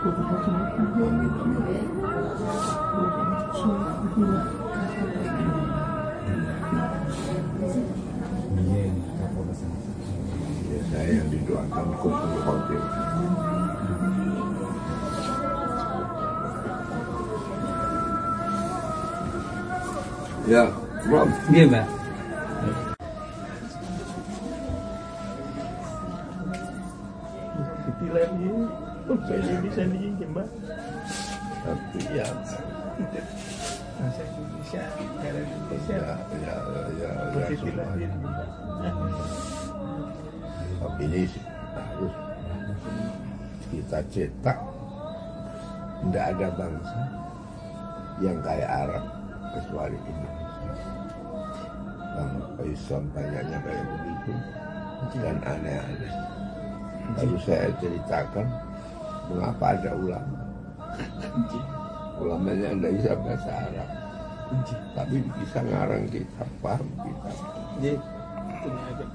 Ya, saya yang didoakan. Ya, Rob. Mbak. Ditilang ini untuk Indonesia ini mbak. Tapi Ya. Bahasa Indonesia, negara Indonesia. ya, ya, ya, ya, ya, Bersitilah semua. ini. Tapi ini harus kita cetak. Tidak ada bangsa yang kayak Arab kecuali Indonesia. Bangsa Islam banyaknya kayak begitu dan aneh-aneh. Lalu saya ceritakan mengapa ada ulama. Ulamanya tidak bisa bahasa Arab. Tapi bisa ngarang kitab, paham punya agak.